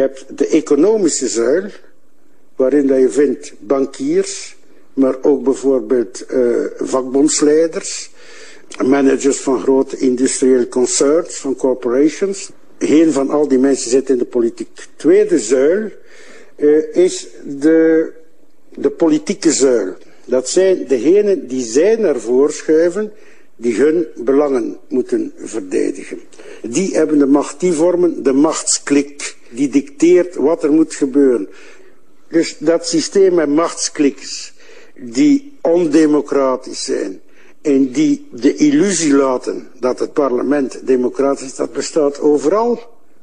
Je hebt de economische zuil, waarin dat je vindt bankiers, maar ook bijvoorbeeld uh, vakbondsleiders, managers van grote industriële concerns, van corporations. Geen van al die mensen zit in de politiek. Tweede zuil uh, is de, de politieke zuil. Dat zijn degenen die zij naar voren schuiven, die hun belangen moeten verdedigen. Die hebben de macht, die vormen de machtsklik, die dicteert wat er moet gebeuren. Dus dat systeem met machtskliks, die ondemocratisch zijn en die de illusie laten dat het parlement democratisch is, dat bestaat overal.